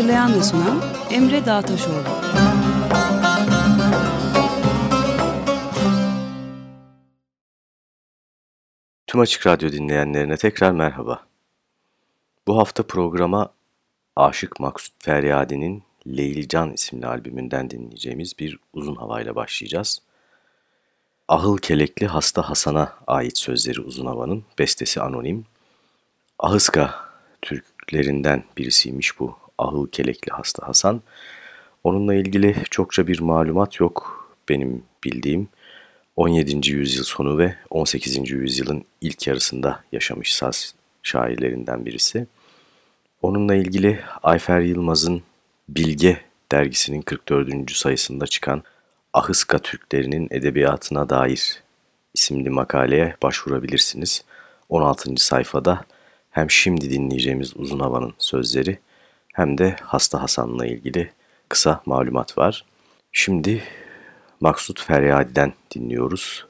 Hazırlayan ve sunan Emre Dağtaşoğlu. Tüm Açık Radyo dinleyenlerine tekrar merhaba. Bu hafta programa Aşık Maksut Feryadi'nin Leyli Can isimli albümünden dinleyeceğimiz bir uzun havayla başlayacağız. Ahıl Kelekli Hasta Hasan'a ait sözleri uzun havanın, bestesi anonim. Ahıska Türklerinden birisiymiş bu Ahıl Kelekli Hasta Hasan. Onunla ilgili çokça bir malumat yok benim bildiğim. 17. yüzyıl sonu ve 18. yüzyılın ilk yarısında yaşamış saz şairlerinden birisi. Onunla ilgili Ayfer Yılmaz'ın Bilge dergisinin 44. sayısında çıkan Ahıska Türklerinin Edebiyatına Dair isimli makaleye başvurabilirsiniz. 16. sayfada hem şimdi dinleyeceğimiz uzun havanın sözleri hem de Hasta Hasan'la ilgili kısa malumat var. Şimdi Maksut Feryadi'den dinliyoruz.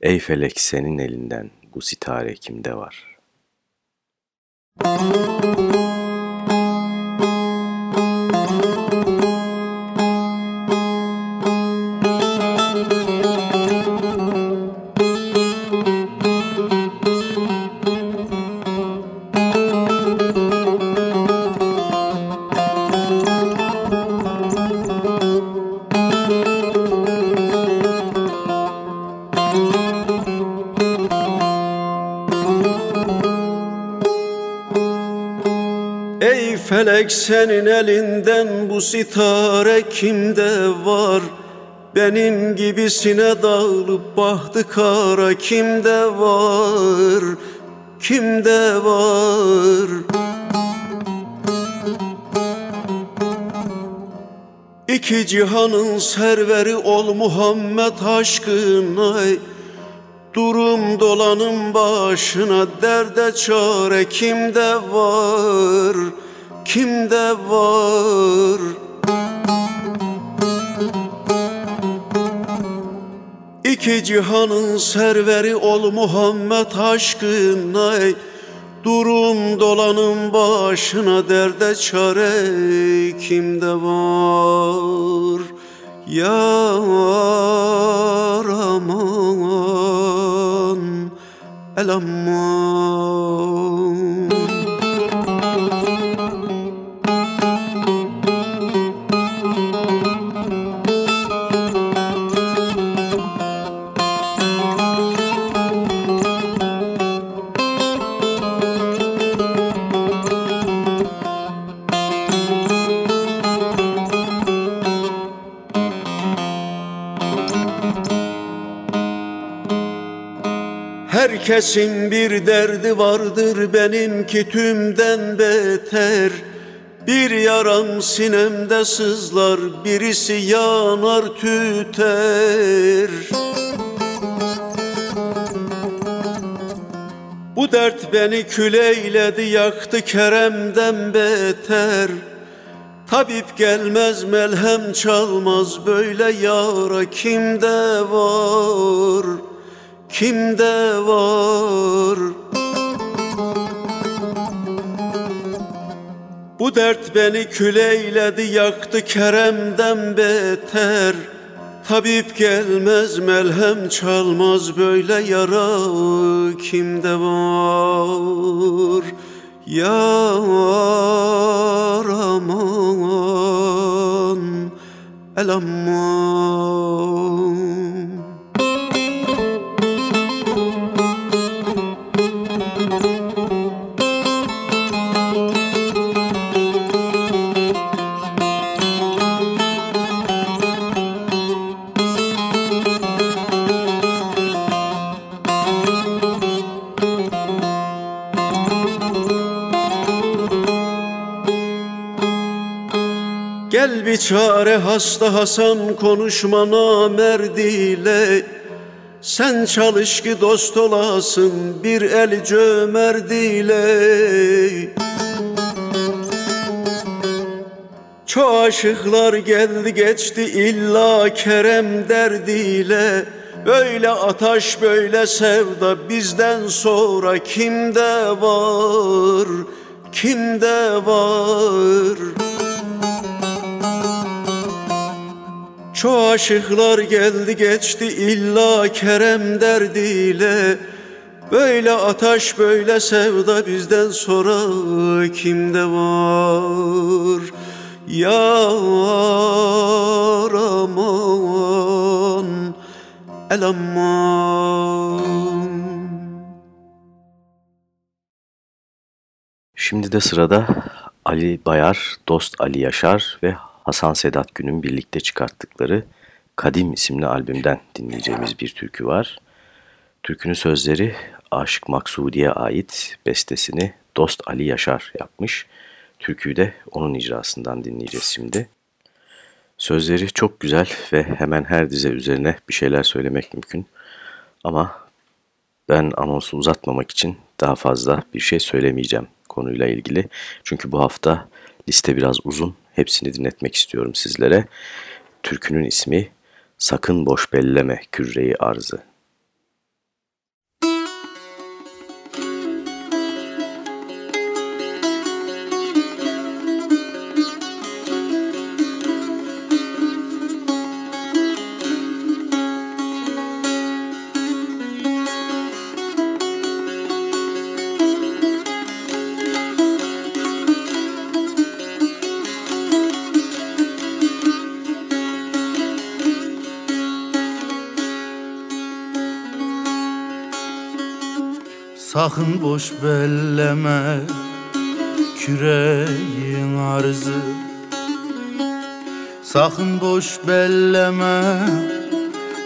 Ey felek senin elinden bu sitare kimde var? Müzik senin elinden bu sitare kimde var? Benim gibisine dağılıp bahtı kara kimde var? Kimde var? İki cihanın serveri ol Muhammed aşkına Durum dolanın başına derde çare kimde var? Kimde var? İki cihanın serveri ol Muhammed aşkına Durum dolanın başına derde çare kimde var? Yar aman el aman Herkesin bir derdi vardır benimki tümden beter. Bir yaram sinemde sızlar birisi yanar tüter. Bu dert beni küleyledi yaktı Kerem'den beter. Tabip gelmez melhem çalmaz böyle yara kimde var?'' Kimde var? Bu dert beni küleyledi yaktı Kerem'den beter. Tabip gelmez melhem çalmaz böyle yara kimde var? Yar aman el aman Bir çare hasta Hasan konuşma namerdiyle Sen çalış ki dost olasın bir el cömerdiyle Çoğu aşıklar geldi geçti illa Kerem derdiyle. Böyle ataş böyle sevda bizden sonra kimde var? Kimde var Çoğu aşıklar geldi geçti illa Kerem derdiyle. Böyle ataş böyle sevda bizden sonra kimde var? Yar aman el aman. Şimdi de sırada Ali Bayar, Dost Ali Yaşar ve Hasan Sedat Gün'ün birlikte çıkarttıkları Kadim isimli albümden dinleyeceğimiz bir türkü var. Türkünün sözleri Aşık Maksudi'ye ait bestesini Dost Ali Yaşar yapmış. Türküyü de onun icrasından dinleyeceğiz şimdi. Sözleri çok güzel ve hemen her dize üzerine bir şeyler söylemek mümkün. Ama ben anonsu uzatmamak için daha fazla bir şey söylemeyeceğim konuyla ilgili. Çünkü bu hafta liste biraz uzun. Hepsini dinletmek istiyorum sizlere. Türkünün ismi Sakın Boş Belleme Kürreyi Arzı. Sakın boş belleme küreğin arzı. Sakın boş belleme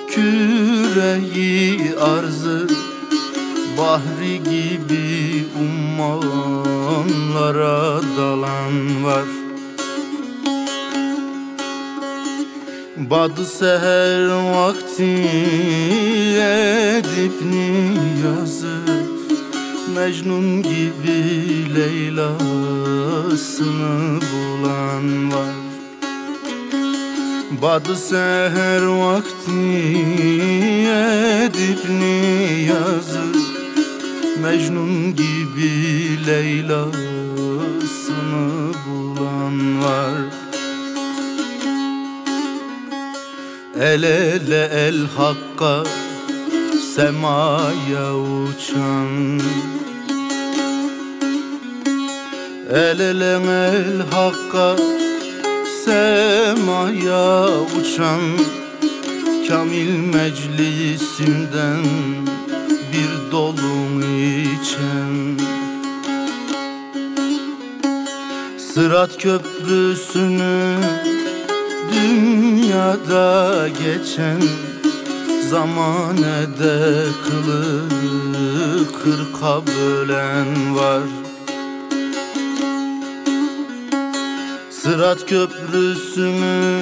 küreği arzı. Bahri gibi ummanlara dalan var. Badı seher vakti edip niyazı Mecnun gibi Leyla'sını bulan var. Badı seher vakti edip niyazı. Mecnun gibi Leyla'sını bulan var. El ele el hakka semaya uçan El ele el hakka semaya uçan Kamil meclisinden bir dolun içen Sırat köprüsünü dünyada geçen Zamanede kılı kırka bölen var Sırat köprüsünü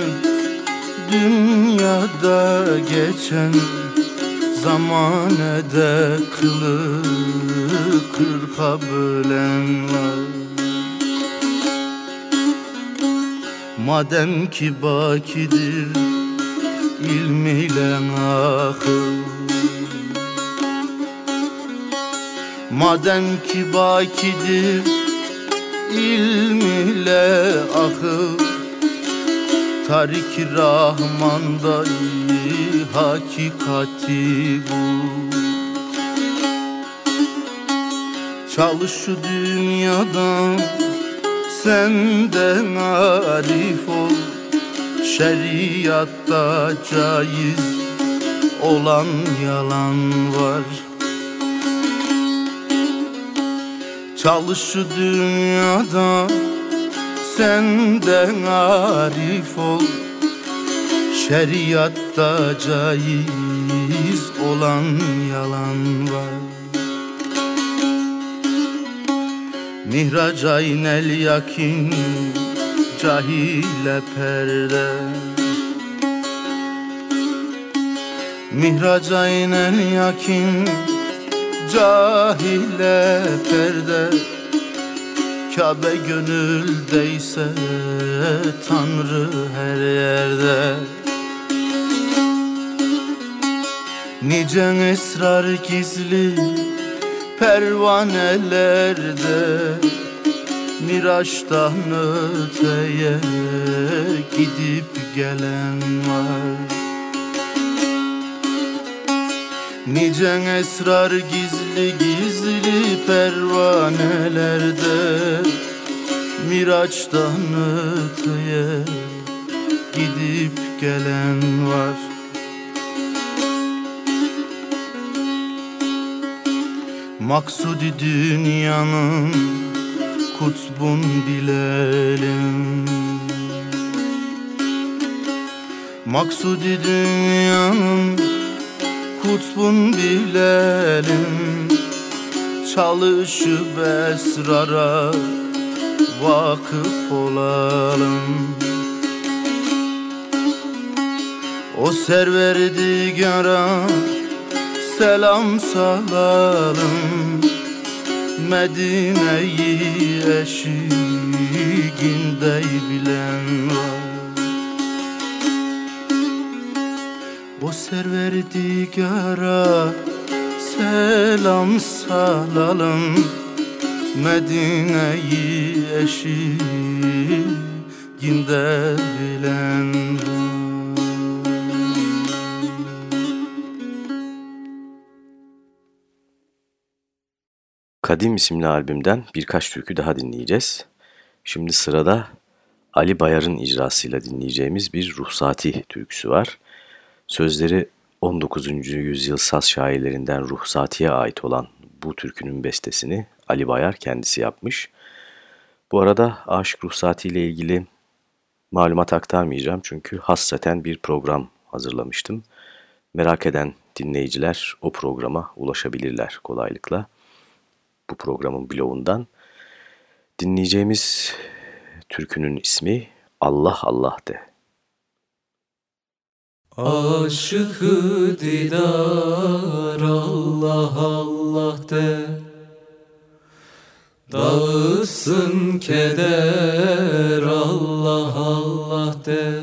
dünyada geçen Zamanede kılı kırka bölen var. Madem ki bakidir ilm ile akıl Madem ki bakidir ilm ile akıl Tarik Rahman'da hakikati bu. Çalış şu dünyadan senden arif ol. Şeriatta caiz olan yalan var Çalış şu dünyada senden arif ol. Şeriatta caiz olan yalan var. Mihrac aynel yakin cahile perde. Mihraca inen yakin cahile perde. Kabe gönüldeyse Tanrı her yerde. Nice esrar gizli pervanelerde Miraçtan öteye gidip gelen var Nice esrar gizli gizli pervanelerde Miraçtan öteye gidip gelen var. Maksudi dünyanın kutbun bilelim. Maksudi dünyanın kutbun bilelim Çalışıp esrara vakıf olalım. O serverdigara selam salalım. Medine'yi eşiğinde bilen var O serverdigara selam salalım Medine'yi eşiğinde bilen var Kadim isimli albümden birkaç türkü daha dinleyeceğiz. Şimdi sırada Ali Bayar'ın icrasıyla dinleyeceğimiz bir Ruhsati türküsü var. Sözleri 19. yüzyıl saz şairlerinden Ruhsati'ye ait olan bu türkünün bestesini Ali Bayar kendisi yapmış. Bu arada Aşık Ruhsati ile ilgili malumat aktarmayacağım çünkü hassaten bir program hazırlamıştım. Merak eden dinleyiciler o programa ulaşabilirler kolaylıkla bu programın bloğundan. Dinleyeceğimiz türkünün ismi Allah Allah de. Aşıkı didar Allah Allah de. Dağılsın keder Allah Allah de.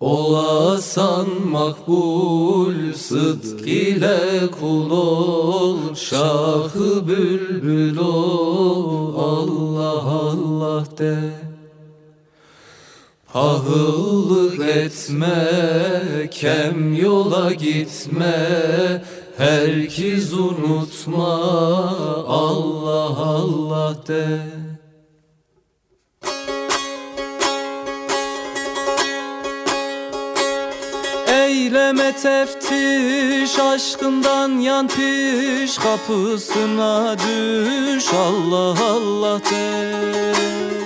Olasan makbul sıdk ile kul ol. Şahı bülbül ol Allah Allah de Pahıllık etme, kem yola gitme. Herkes unutma Allah Allah de. Eyleme teftiş aşkından yan piş. Kapısına düş Allah Allah de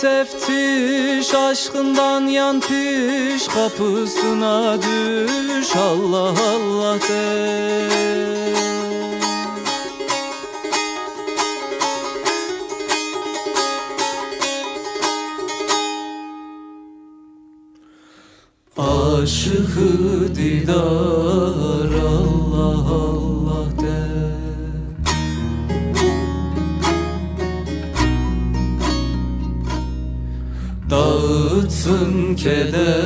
teftiş aşkından yan piş Kapısına düş Allah Allah de. Aşıkı didar Dağıtsın keder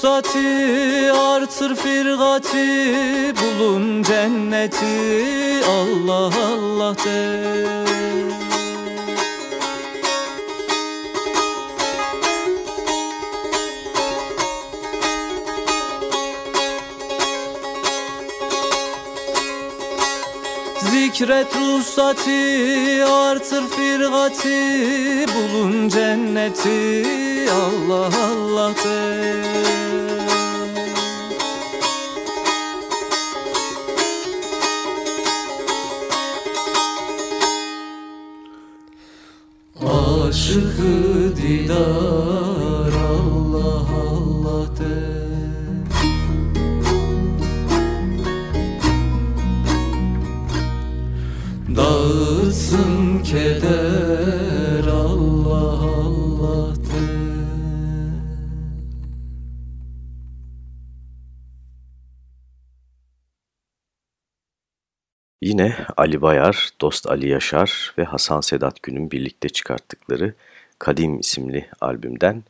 ruhsati artır firgati Bulun cenneti Allah Allah de. Zikret ruhsati artır firgati Bulun cenneti Allah Allah de Aşıkı didar Allah Ali Bayar, Dost Ali Yaşar ve Hasan Sedat Gün'ün birlikte çıkarttıkları Kadim isimli albümden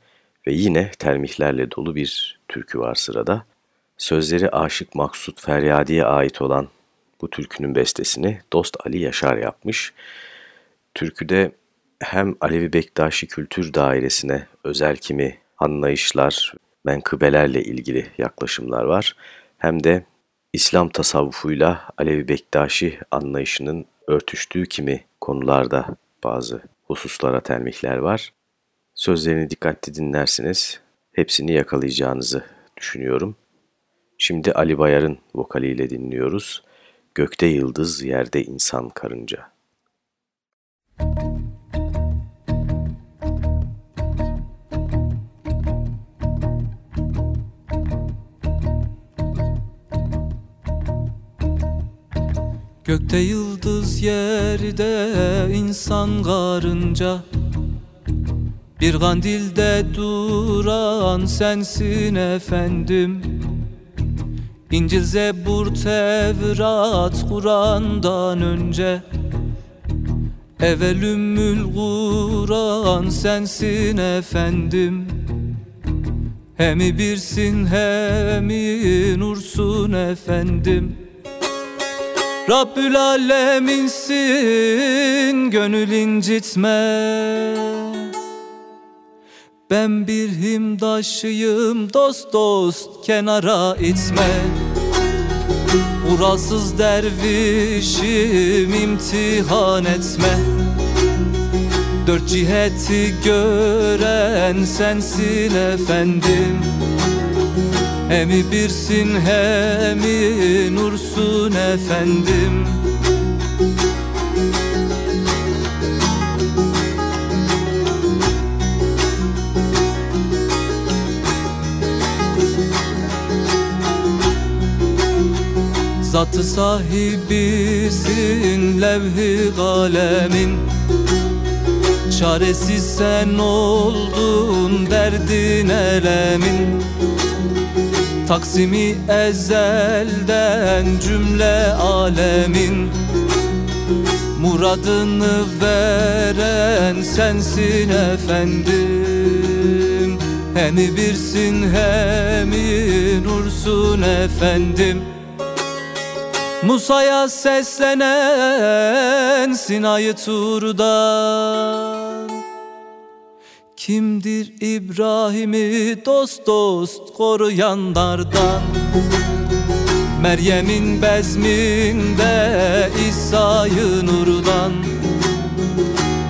ve yine termihlerle dolu bir türkü var sırada. Sözleri Aşık Maksut Feryadi'ye ait olan bu türkünün bestesini Dost Ali Yaşar yapmış. Türküde hem Alevi Bektaşi Kültür Dairesi'ne özel kimi anlayışlar, menkıbelerle ilgili yaklaşımlar var. Hem de İslam tasavvufuyla Alevi Bektaşi anlayışının örtüştüğü kimi konularda bazı hususlara telmihler var. Sözlerini dikkatli dinlersiniz, hepsini yakalayacağınızı düşünüyorum. Şimdi Ali Bayar'ın vokaliyle dinliyoruz. Gökte yıldız, yerde insan karınca. Gökte yıldız yerde insan karınca. Bir kandilde duran sensin efendim. İncil, Zebur, Tevrat, Kur'an'dan önce. Evelümmül Kur'an sensin efendim. Hemi birsin hemi nursun efendim Rabbül Aleminsin gönül incitme. Ben bir himdaşıyım dost dost kenara itme. Urasız dervişim imtihan etme. Dört ciheti gören sensin efendim Hemi birsin hemi nursun efendim. Zatı sahibisin levh-i kalemin Çaresiz sen oldun derdin elemin Taksimi ezelden cümle alemin Muradını veren sensin efendim. Hemi birsin hemi nursun efendim. Musa'ya seslenen Sinay Tur'dan Kimdir İbrahim'i dost dost koruyanlardan? Meryem'in bezminde İsa'yı nurdan.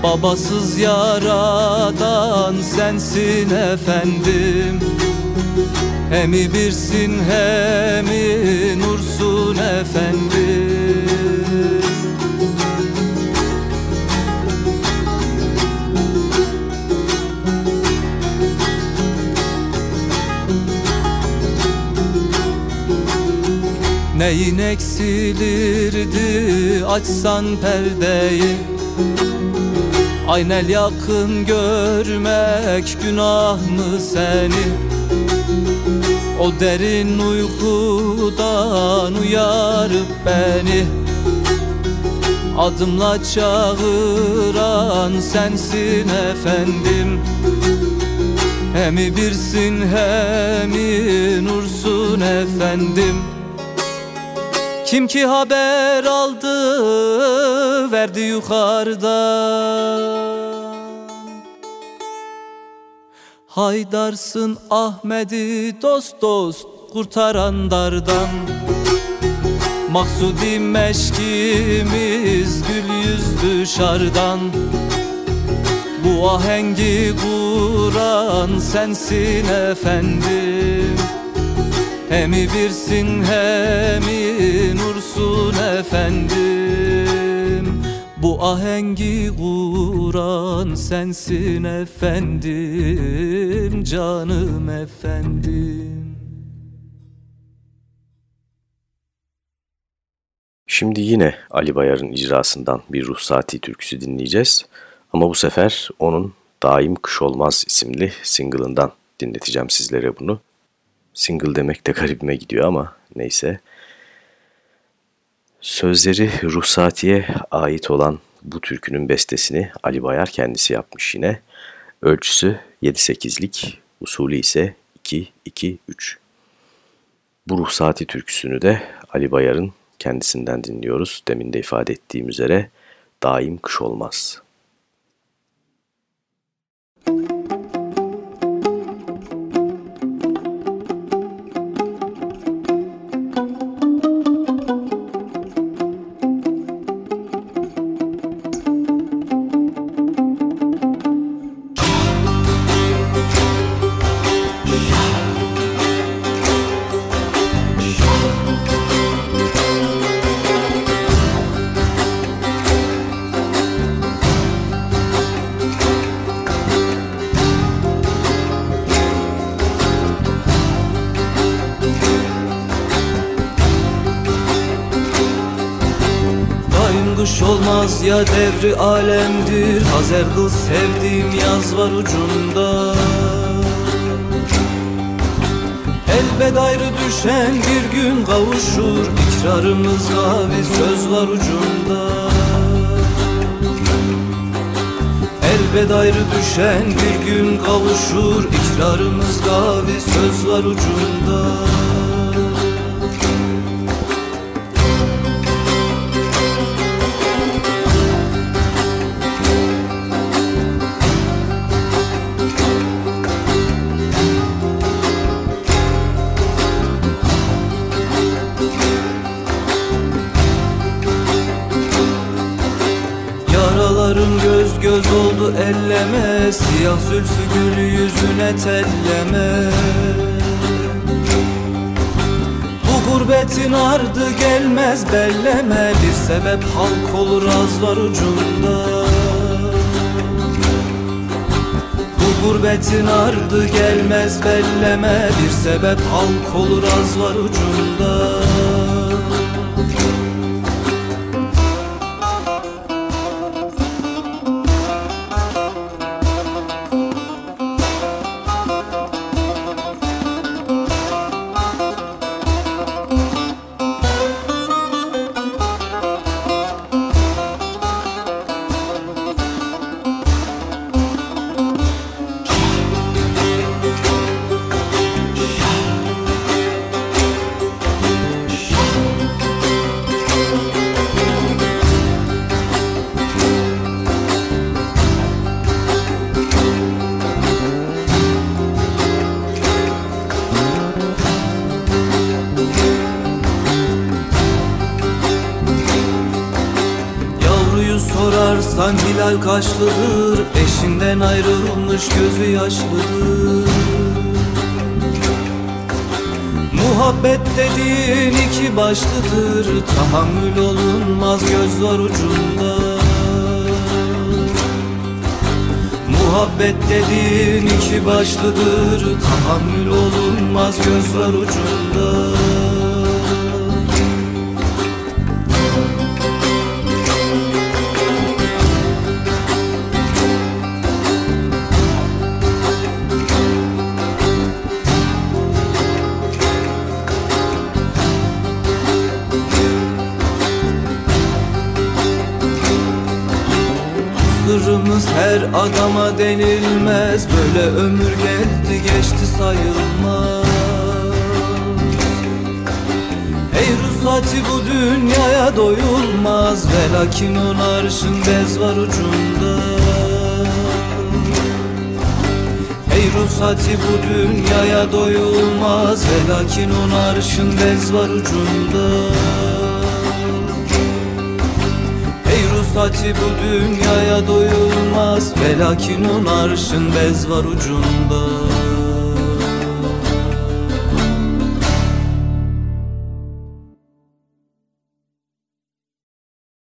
Babasız yaradan sensin efendim. Hemi birsin hemi nursun efendim Neyin eksilirdi? Açsan perdeyi. Aynel yakın görmek günah mı seni? O derin uykudan uyarıp beni. Adımla çağıran sensin efendim. Hemi birsin hemi nursun efendim kim ki haber aldı verdi yukarıdan Haydarsın Ahmet'i dost dost kurtaran dardan Maksudi meşkimiz gül yüzlü şardan. Bu ahengi kuran sensin efendim Hemi birsin hemi nursun efendim Bu ahengi kuran sensin efendim Canım efendim Şimdi yine Ali Bayar'ın icrasından bir Ruhsati türküsü dinleyeceğiz. Ama bu sefer onun Daim Kış Olmaz isimli single'ından dinleteceğim sizlere bunu. Single demek de garibime gidiyor ama neyse. Sözleri Ruhsati'ye ait olan bu türkünün bestesini Ali Bayar kendisi yapmış yine. Ölçüsü 7-8'lik, usulü ise 2-2-3. Bu Ruhsati türküsünü de Ali Bayar'ın kendisinden dinliyoruz. Demin de ifade ettiğim üzere daim kış olmaz.'' Olmaz ya devri alemdir. Hazer kız sevdiğim yaz var ucunda. Elbet ayrı düşen bir gün kavuşur. İkrarımız gavi söz var ucunda. Elbet ayrı düşen bir gün kavuşur. İkrarımız gavi söz var ucunda elleme Siyah zülfü gül yüzüne telleme. Bu gurbetin ardı gelmez belleme Bir sebep halk olur az var ucunda. Bu gurbetin ardı gelmez belleme Bir sebep halk olur az var ucunda Hilal kaşlıdır Eşinden ayrılmış gözü yaşlıdır. Muhabbet dediğin iki başlıdır Tahammül olunmaz göz var ucunda. Muhabbet dediğin iki başlıdır Tahammül olunmaz göz var ucunda denilmez. Böyle ömür geldi geçti sayılmaz. Ey ruhsati bu dünyaya doyulmaz. Ve lakin on arşın bez var ucunda. Ey ruhsati bu dünyaya doyulmaz. Ve lakin on arşın bez var ucunda ruhsati bu dünyaya doyulmaz Velakin on arşın bez var ucunda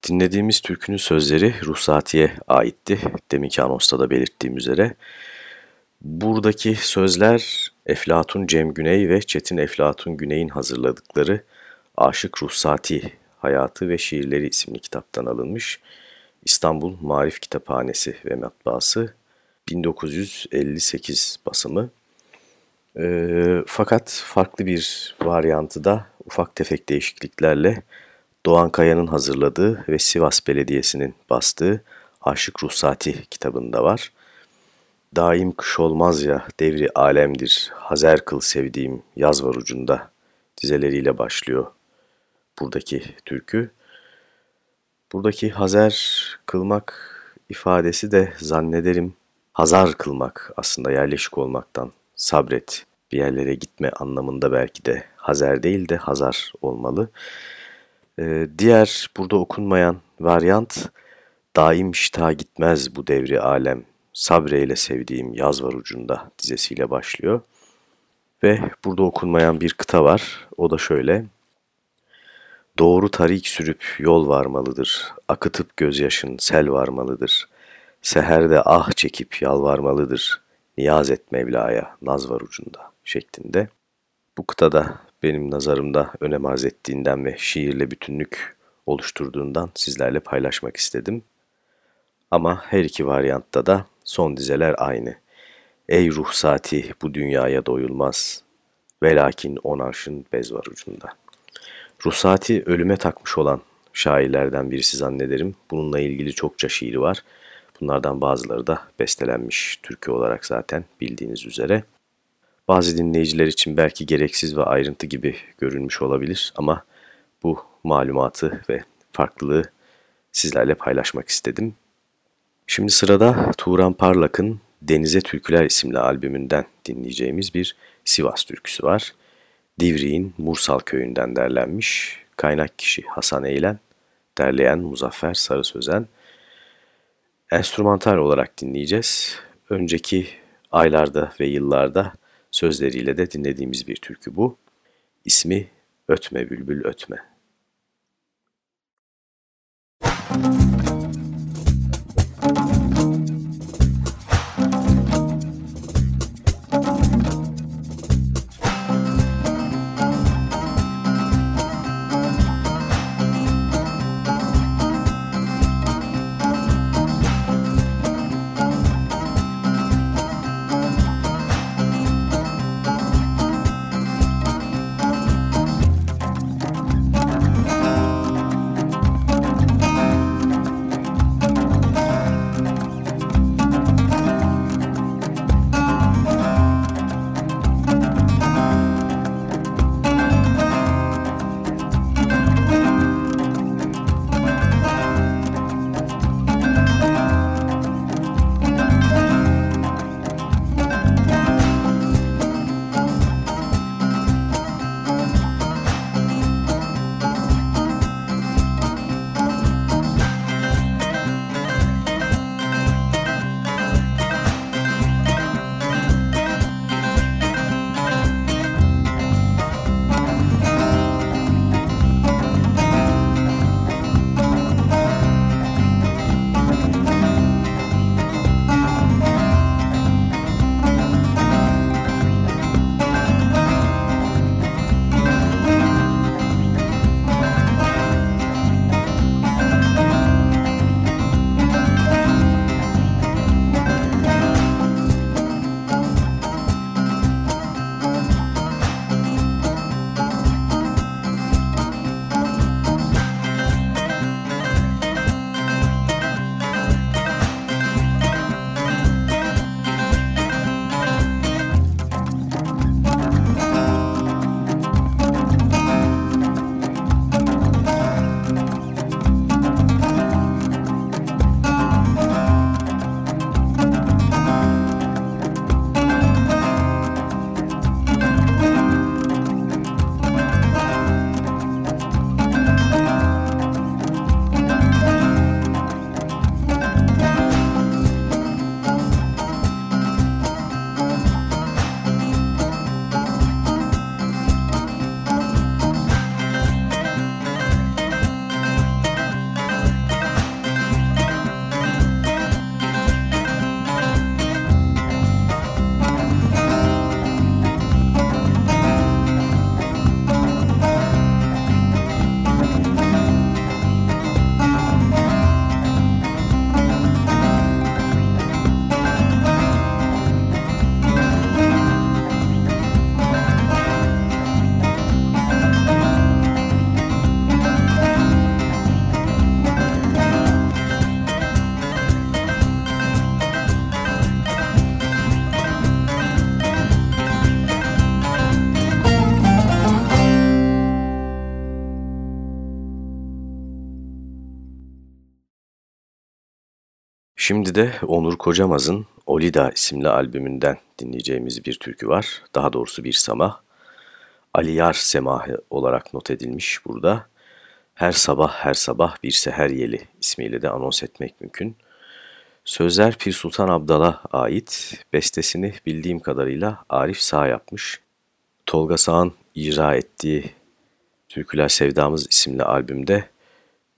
Dinlediğimiz türkünün sözleri Ruhsati'ye aitti. Deminki anosta da belirttiğim üzere. Buradaki sözler Eflatun Cem Güney ve Çetin Eflatun Güney'in hazırladıkları Aşık Ruhsati Hayatı ve Şiirleri isimli kitaptan alınmış. İstanbul Marif Kitaphanesi ve Matbaası 1958 basımı. E, fakat farklı bir varyantı da ufak tefek değişikliklerle Doğan Kaya'nın hazırladığı ve Sivas Belediyesi'nin bastığı Aşık Ruhsati kitabında var. Daim kış olmaz ya devri alemdir, hazer kıl sevdiğim yaz var ucunda dizeleriyle başlıyor buradaki türkü. Buradaki hazer kılmak ifadesi de zannederim hazar kılmak aslında yerleşik olmaktan sabret bir yerlere gitme anlamında belki de hazer değil de hazar olmalı. Ee, diğer burada okunmayan varyant daim şita gitmez bu devri alem sabreyle sevdiğim yaz var ucunda dizesiyle başlıyor. Ve burada okunmayan bir kıta var o da şöyle. Doğru tarik sürüp yol varmalıdır. Akıtıp gözyaşın sel varmalıdır. Seherde ah çekip yalvarmalıdır. Niyaz et Mevla'ya naz var ucunda şeklinde. Bu kıtada benim nazarımda önem arz ettiğinden ve şiirle bütünlük oluşturduğundan sizlerle paylaşmak istedim. Ama her iki varyantta da son dizeler aynı. Ey ruhsati bu dünyaya doyulmaz. Velakin on arşın bez var ucunda. Ruhsati ölüme takmış olan şairlerden birisi zannederim. Bununla ilgili çokça şiiri var. Bunlardan bazıları da bestelenmiş türkü olarak zaten bildiğiniz üzere. Bazı dinleyiciler için belki gereksiz ve ayrıntı gibi görünmüş olabilir ama bu malumatı ve farklılığı sizlerle paylaşmak istedim. Şimdi sırada Turan Parlak'ın Denize Türküler isimli albümünden dinleyeceğimiz bir Sivas türküsü var. Divriğin Mursal köyünden derlenmiş. Kaynak kişi Hasan Eğlen, derleyen Muzaffer Sarı Sözen. Enstrümantal olarak dinleyeceğiz. Önceki aylarda ve yıllarda sözleriyle de dinlediğimiz bir türkü bu. İsmi Ötme Bülbül Ötme. Şimdi de Onur Kocamaz'ın Olida isimli albümünden dinleyeceğimiz bir türkü var. Daha doğrusu bir samah. Aliyar semahı olarak not edilmiş burada. Her sabah her sabah bir seher yeli ismiyle de anons etmek mümkün. Sözler Pir Sultan Abdal'a ait, bestesini bildiğim kadarıyla Arif Sağ yapmış. Tolga Sağ'ın icra ettiği Türküler Sevdamız isimli albümde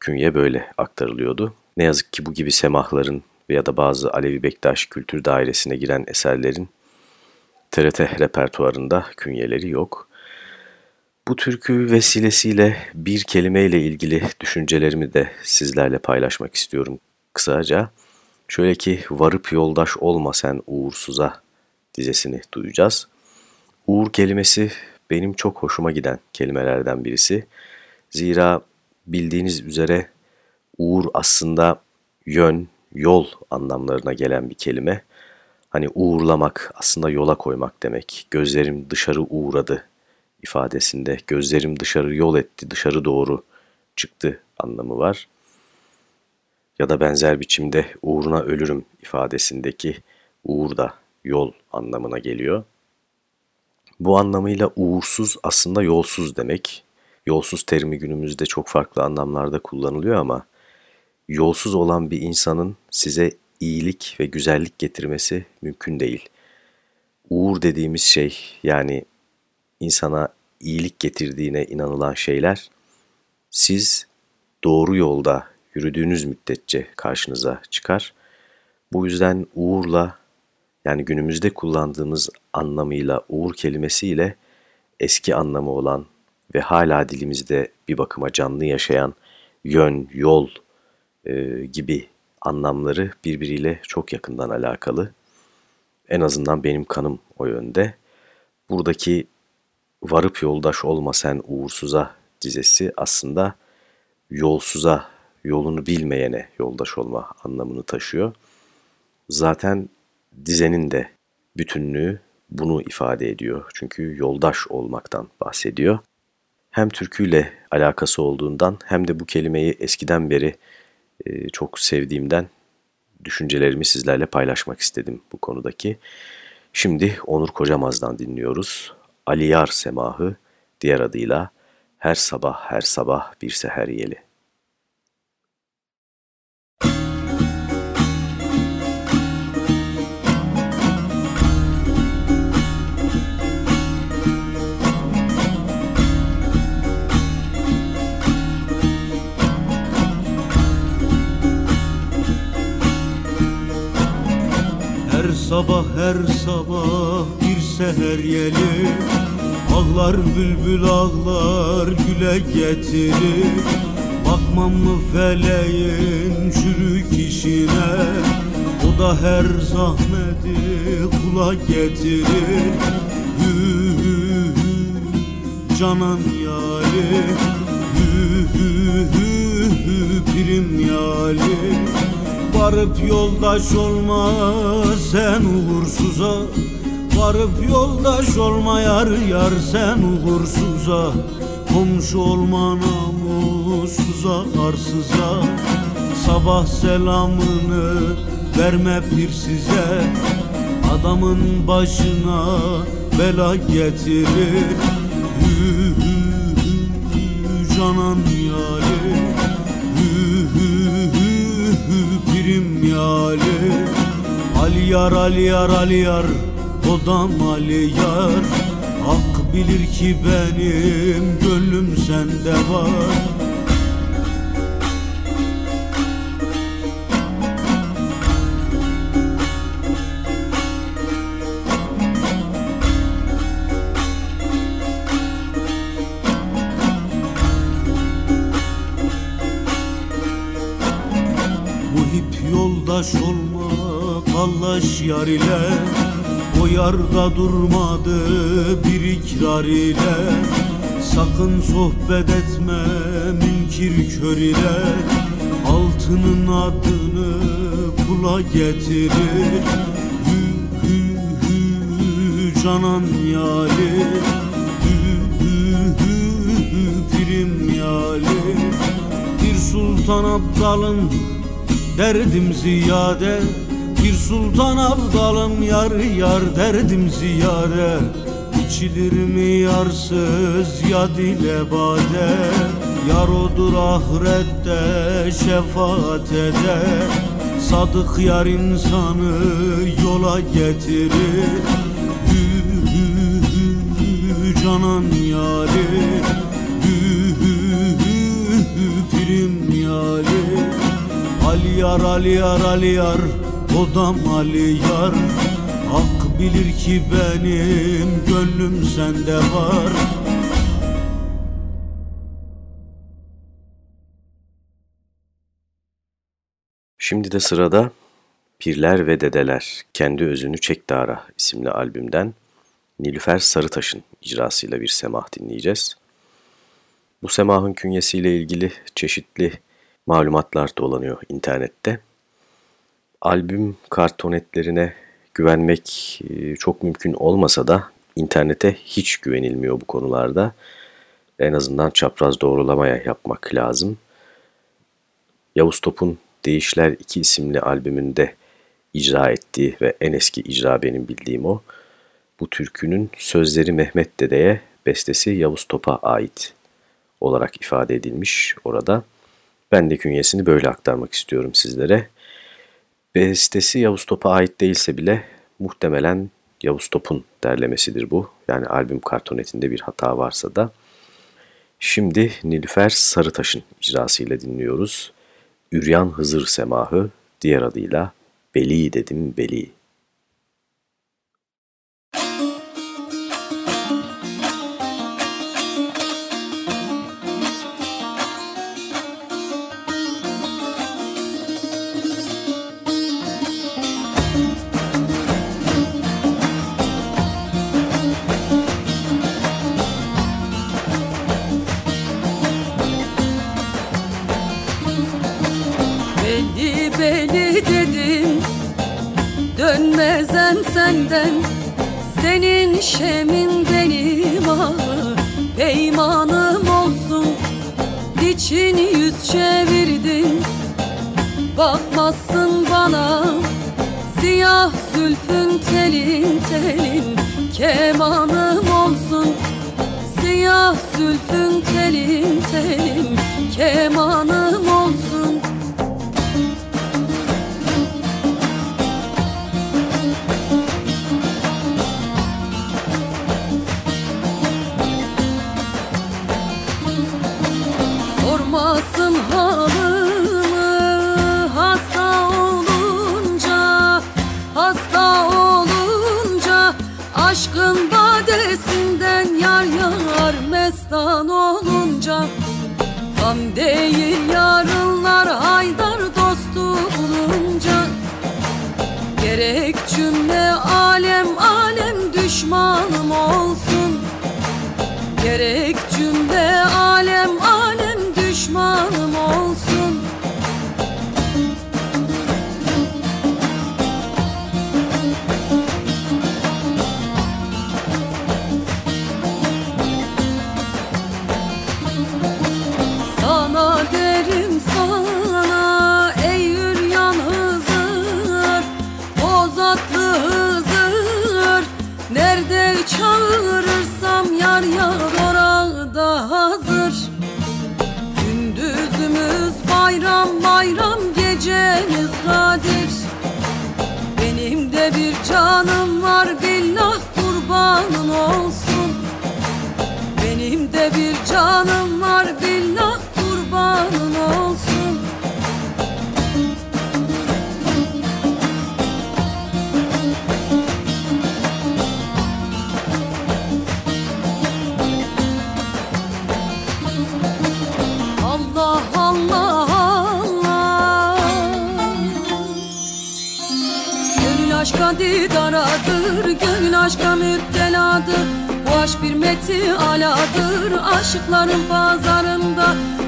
künye böyle aktarılıyordu. Ne yazık ki bu gibi semahların veya da bazı Alevi Bektaş Kültür Dairesi'ne giren eserlerin TRT repertuarında künyeleri yok. Bu türkü vesilesiyle bir kelimeyle ilgili düşüncelerimi de sizlerle paylaşmak istiyorum kısaca. Şöyle ki varıp yoldaş olma sen uğursuza dizesini duyacağız. Uğur kelimesi benim çok hoşuma giden kelimelerden birisi. Zira bildiğiniz üzere uğur aslında yön, yol anlamlarına gelen bir kelime. Hani uğurlamak aslında yola koymak demek. Gözlerim dışarı uğradı ifadesinde gözlerim dışarı yol etti, dışarı doğru çıktı anlamı var. Ya da benzer biçimde uğruna ölürüm ifadesindeki uğur da yol anlamına geliyor. Bu anlamıyla uğursuz aslında yolsuz demek. Yolsuz terimi günümüzde çok farklı anlamlarda kullanılıyor ama yolsuz olan bir insanın size iyilik ve güzellik getirmesi mümkün değil. Uğur dediğimiz şey yani insana iyilik getirdiğine inanılan şeyler siz doğru yolda yürüdüğünüz müddetçe karşınıza çıkar. Bu yüzden uğurla yani günümüzde kullandığımız anlamıyla uğur kelimesiyle eski anlamı olan ve hala dilimizde bir bakıma canlı yaşayan yön, yol e, gibi anlamları birbiriyle çok yakından alakalı. En azından benim kanım o yönde. Buradaki varıp yoldaş olma sen uğursuza dizesi aslında yolsuza, yolunu bilmeyene yoldaş olma anlamını taşıyor. Zaten dizenin de bütünlüğü bunu ifade ediyor. Çünkü yoldaş olmaktan bahsediyor. Hem türküyle alakası olduğundan hem de bu kelimeyi eskiden beri çok sevdiğimden düşüncelerimi sizlerle paylaşmak istedim bu konudaki. Şimdi Onur Kocamaz'dan dinliyoruz. Aliyar Semahı, diğer adıyla Her Sabah Her Sabah Bir Seher Yeli. Sabah her sabah bir seher yeli Ağlar bülbül ağlar güle getirir. Bakmam mı feleğin çürük işine O da her zahmeti kula getirir. Hü hü hü canan yali Hü hü hü hü pirim yali Varıp yoldaş olma sen uğursuza. Varıp yoldaş olma yar yar sen uğursuza. Komşu olma namussuza arsıza. Sabah selamını verme pir size. Adamın başına bela getirir. Hü hü hü canan yali Ali yar Ali yar Ali yar Odam Ali yar. Hak bilir ki benim gönlüm sende var yoldaş olmak Allah yar ile. O yarda durmadı bir ikrar ile. Sakın sohbet etme münkir kör ile. Altının adını kula getirir. Hü hü hü canan yali. Hü hü hü hü pirim yali. Bir sultan abdalın derdim ziyade Bir sultan abdalım yar yar. Derdim ziyade İçilir mi yarsız ya dile bade? Yar odur ahirette şefaat eder Sadık yar insanı yola getirir. Hü hü hü canan yari Ali yar Ali Odam Ali Hak bilir ki benim gönlüm sende var Şimdi de sırada Pirler ve Dedeler Kendi Özünü Çek Dara isimli albümden Nilüfer Sarıtaş'ın icrasıyla bir semah dinleyeceğiz. Bu semahın künyesiyle ilgili çeşitli malumatlar dolanıyor internette. Albüm kartonetlerine güvenmek e, çok mümkün olmasa da internete hiç güvenilmiyor bu konularda. En azından çapraz doğrulamaya yapmak lazım. Yavuz Top'un Değişler 2 isimli albümünde icra ettiği ve en eski icra benim bildiğim o. Bu türkünün sözleri Mehmet Dede'ye, bestesi Yavuz Top'a ait olarak ifade edilmiş orada. Ben de künyesini böyle aktarmak istiyorum sizlere. Bestesi Yavuz Top'a ait değilse bile muhtemelen Yavuz Top'un derlemesidir bu. Yani albüm kartonetinde bir hata varsa da. Şimdi Nilüfer Sarıtaş'ın icrasıyla dinliyoruz. Üryan Hızır Semahı, diğer adıyla Beli dedim Beli. Bakmazsın bana Siyah zülfün telin telin Kemanım olsun. Siyah zülfün telin telin Kemanım olsun Tam değil yarınlar haydar dostu bulunca Gerek cümle alem alem düşmanım olsun. Gerek aşk bir meti aladır Aşıkların pazarında.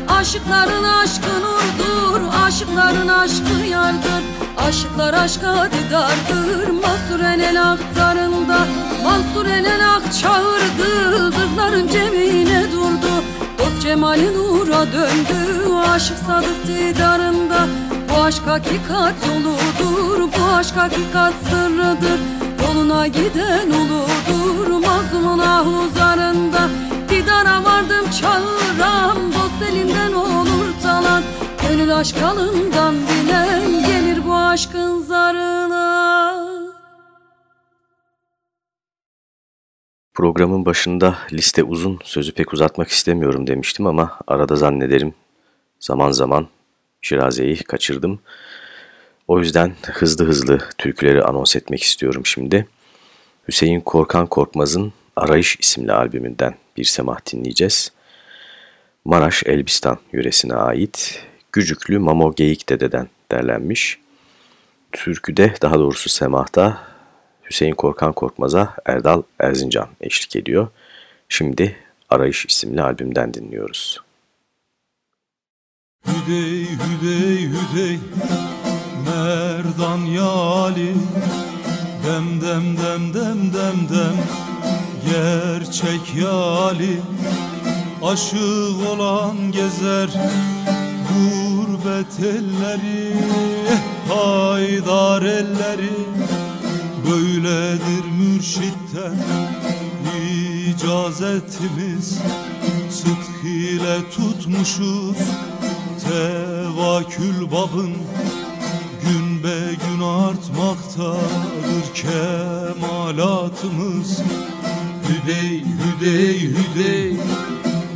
Aşıkların aşkı nurdur Aşıkların aşkı yardır. Aşıklar aşka didardır Mansur Enel aktarında. Mansur Enel ak çağırdı Kırkların cemine durdu. Dost cemali nura döndü Aşık sadık didarında. Bu aşk hakikat yoludur Bu aşk hakikat sırrıdır Yoluna giden uludur Mazlumun ahuzarında Didara vardım çağıram Dost elinden olur talan. Gönül aşk alından bilen Gelir bu aşkın zarına. Programın başında liste uzun, sözü pek uzatmak istemiyorum demiştim ama arada zannederim zaman zaman Şiraze'yi kaçırdım. O yüzden hızlı hızlı türküleri anons etmek istiyorum şimdi. Hüseyin Korkan Korkmaz'ın Arayış isimli albümünden bir semah dinleyeceğiz. Maraş Elbistan yöresine ait Gücüklü Mamo Geyik Dede'den derlenmiş. Türküde daha doğrusu semahta Hüseyin Korkan Korkmaz'a Erdal Erzincan eşlik ediyor. Şimdi Arayış isimli albümden dinliyoruz. Hüdey hüdey hüdey Merdan yali. Dem dem dem dem dem dem Gerçek yali. Aşık olan gezer Gurbet elleri Haydar elleri. Böyledir mürşitten icazetimiz Sıdk ile tutmuşuz Tevakül babın Gün be gün artmaktadır kemalatımız. Hüdey hüdey hüdey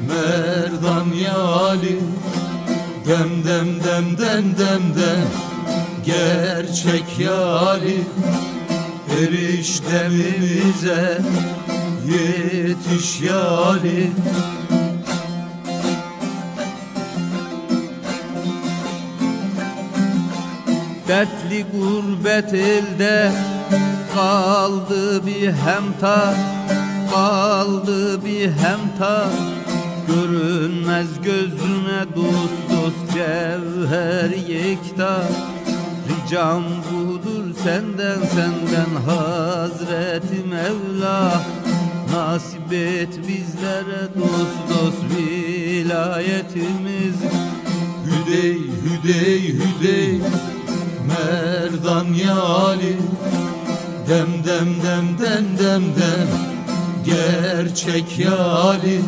Merdan yali. Dem dem dem dem dem dem Gerçek yali. Eriş demimize Yetiş yali Dertli gurbet elde kaldı bir hemta kaldı bir hemta. Görünmez gözüne dost dost cevher yekta. Ricam budur senden senden Hazreti Mevla. Nasip et bizlere dost dost vilayetimiz. Hüdey hüdey hüdey Merdan yali. Dem dem dem dem dem dem. Gerçek yali.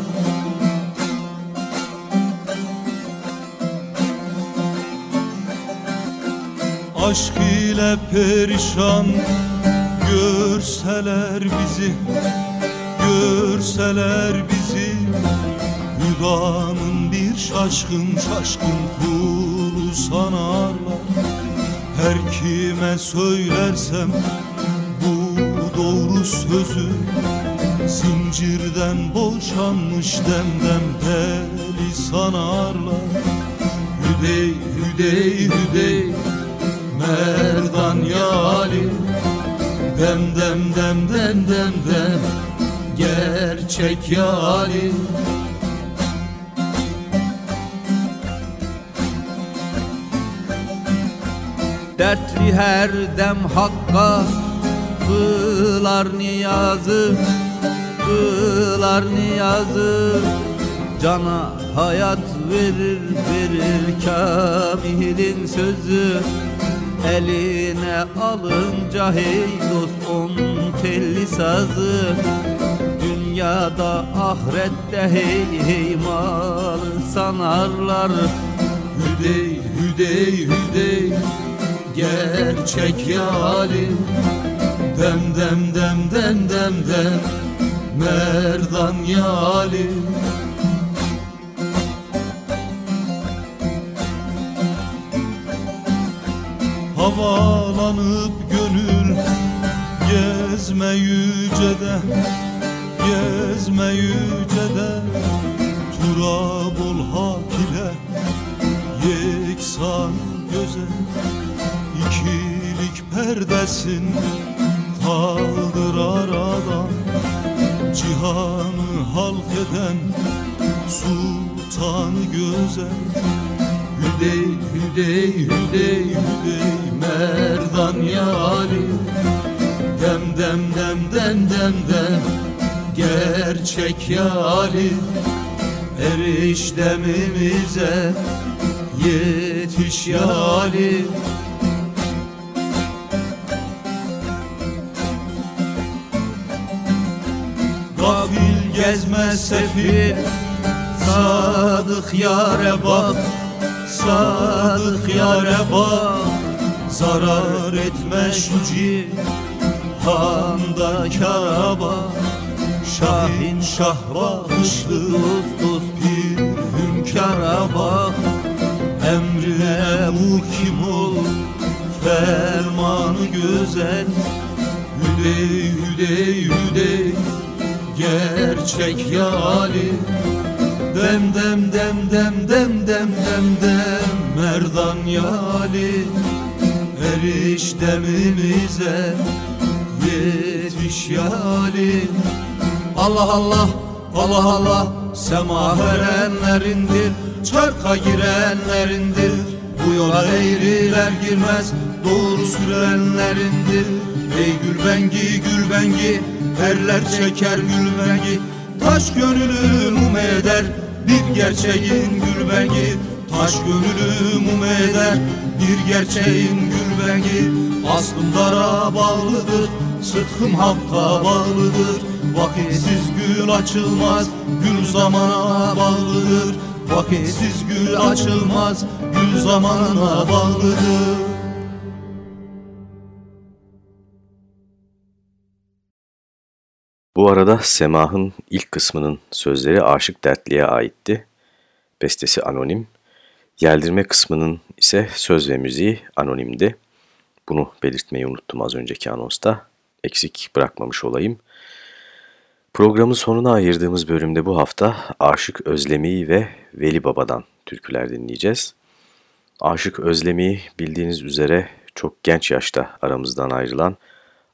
Aşk ile perişan Görseler bizi Görseler bizi. Hüdanın bir şaşkın şaşkın kulu sanarlar Her kime söylersem bu doğru sözü Zincirden boşanmış demdem deli sanarlar. Hüdey hüdey hüdey Merdan yali. Dem dem dem dem dem dem Gerçek yali Dertli her dem hakka Kılar niyazı Kılar niyazı. Cana hayat verir verir Kamil'in sözü. Eline alınca hey dost on telli sazı. Dünyada ahirette hey hey malı sanarlar. Hüdey hüdey hüdey Gerçek yali Dem dem dem dem dem dem Merdan yali Havalanıp gönül Gezme yücede Gezme yücede Turab ol hak ile Yeksan göze İkilik perdesin Kaldır aradan Cihanı halk eden Sultan göze Hüdey, hüdey, hüdey, hüdey Merdan yali Dem dem dem dem dem dem Gerçek yali Eriş demimize Yetiş ya gezme sefil Sadık yare bak Sadık yare bak. Zarar etme şu cihanda kara bak Şahin şah bakışlı dost dost bir hünkara bak. Emrine mukim ol fermanı güzel Hüdey hüdey hüdey gerçek ya Ali Dem dem dem dem dem dem dem dem Merdan ya Ali Eriş demimize yetiş ya Ali Allah Allah Allah Allah Sema verenlerindir Çarka girenlerindir Bu yola eğriler girmez Doğru sürenlerindir Ey gülbengi gülbengi Erler çeker gülbengi. Taş gönülü mum eder Bir gerçeğin gülbengi. Taş gönülü mum eder Bir gerçeğin gülbengi. Aslım dara bağlıdır Sıtkım hakka bağlıdır. Vakitsiz gül açılmaz Gül zamana bağlıdır Vakitsiz gül açılmaz Gül zamanına bağlıdır Bu arada Semah'ın ilk kısmının sözleri Aşık Dertli'ye aitti. Bestesi anonim. Yeldirme kısmının ise söz ve müziği anonimdi. Bunu belirtmeyi unuttum az önceki anonsta. Eksik bırakmamış olayım. Programın sonuna ayırdığımız bölümde bu hafta Aşık Özlemi ve Veli Baba'dan türküler dinleyeceğiz. Aşık Özlemi bildiğiniz üzere çok genç yaşta aramızdan ayrılan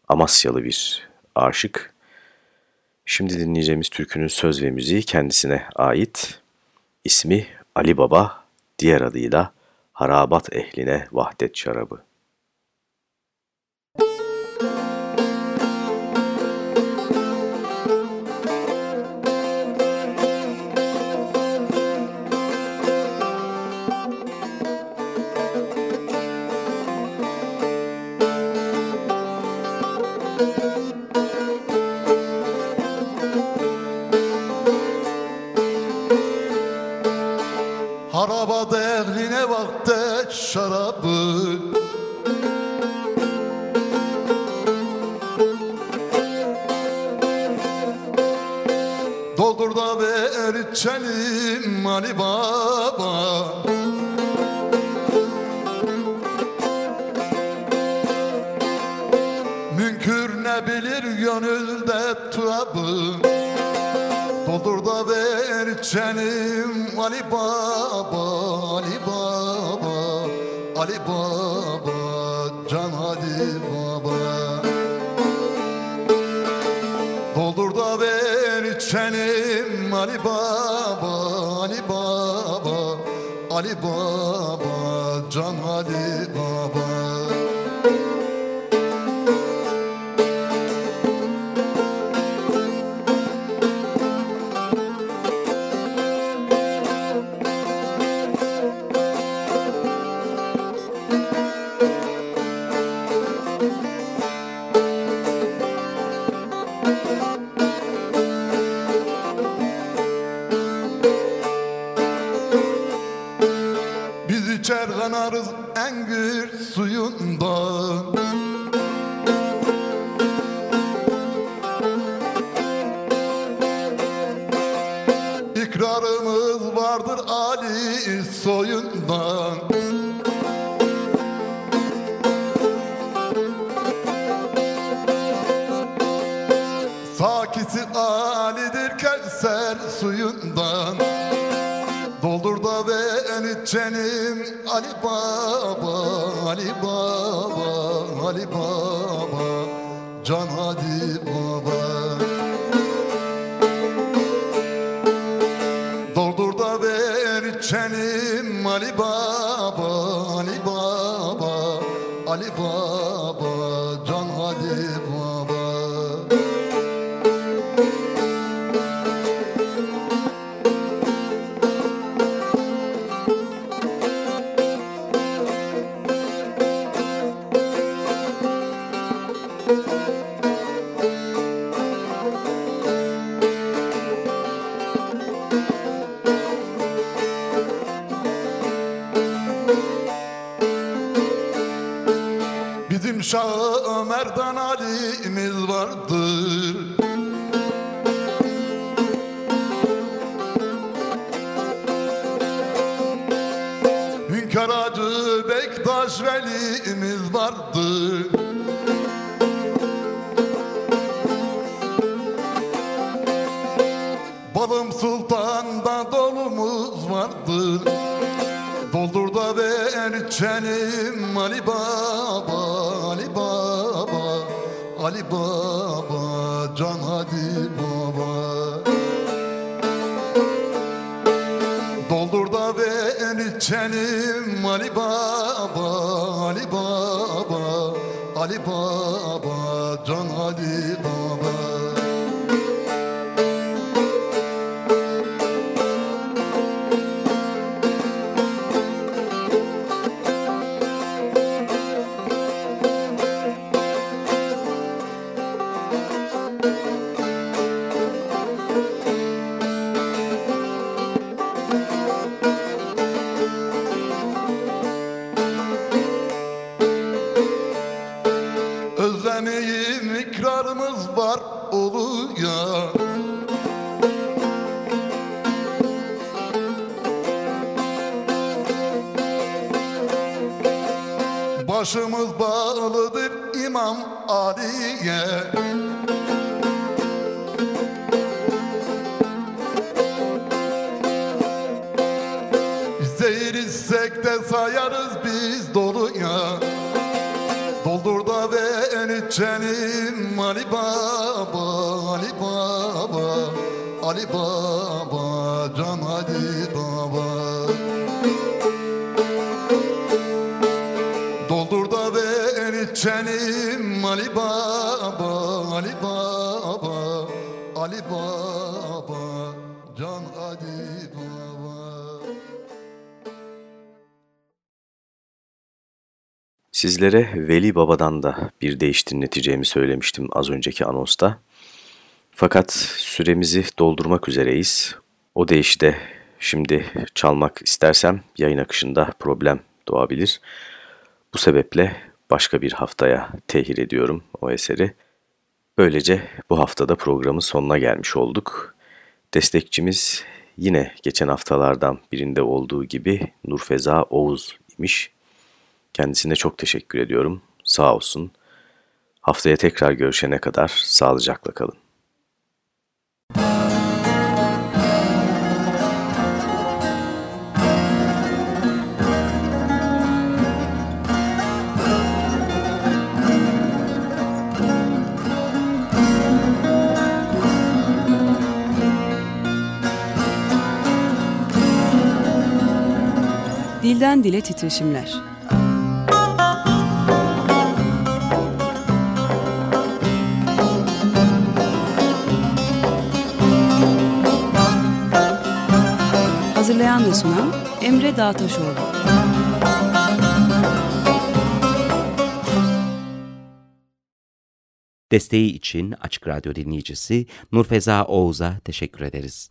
Amasyalı bir aşık. Şimdi dinleyeceğimiz türkünün söz ve müziği kendisine ait. İsmi Ali Baba, diğer adıyla Harabat Ehline Vahdet Şarabı. İçelim Ali Baba, Ali Baba, Ali Baba, Can Ali Baba. Doldur da ver içelim Ali Baba, Ali Baba, Ali Baba, Can Ali Baba. Hünkar Hacı Bektaş velimiz vardır Balım Sultan'da dolumuz vardır Doldur da ver içelim Ali Baba, Ali Baba, Ali Baba, Can hadi Ali Baba, Can hadi Sizlere Veli Baba'dan da bir değiş dinleteceğimi söylemiştim az önceki anonsta. Fakat süremizi doldurmak üzereyiz. O değişte şimdi çalmak istersem yayın akışında problem doğabilir. Bu sebeple başka bir haftaya tehir ediyorum o eseri. Böylece bu haftada programın sonuna gelmiş olduk. Destekçimiz yine geçen haftalardan birinde olduğu gibi Nurfeza Oğuz imiş. Kendisine çok teşekkür ediyorum. Sağ olsun. Haftaya tekrar görüşene kadar sağlıcakla kalın. Dilden dile titreşimler. Hazırlayan ve sunan Emre Dağtaşoğlu. Desteği için Açık Radyo dinleyicisi Nurfeza Oğuz'a teşekkür ederiz.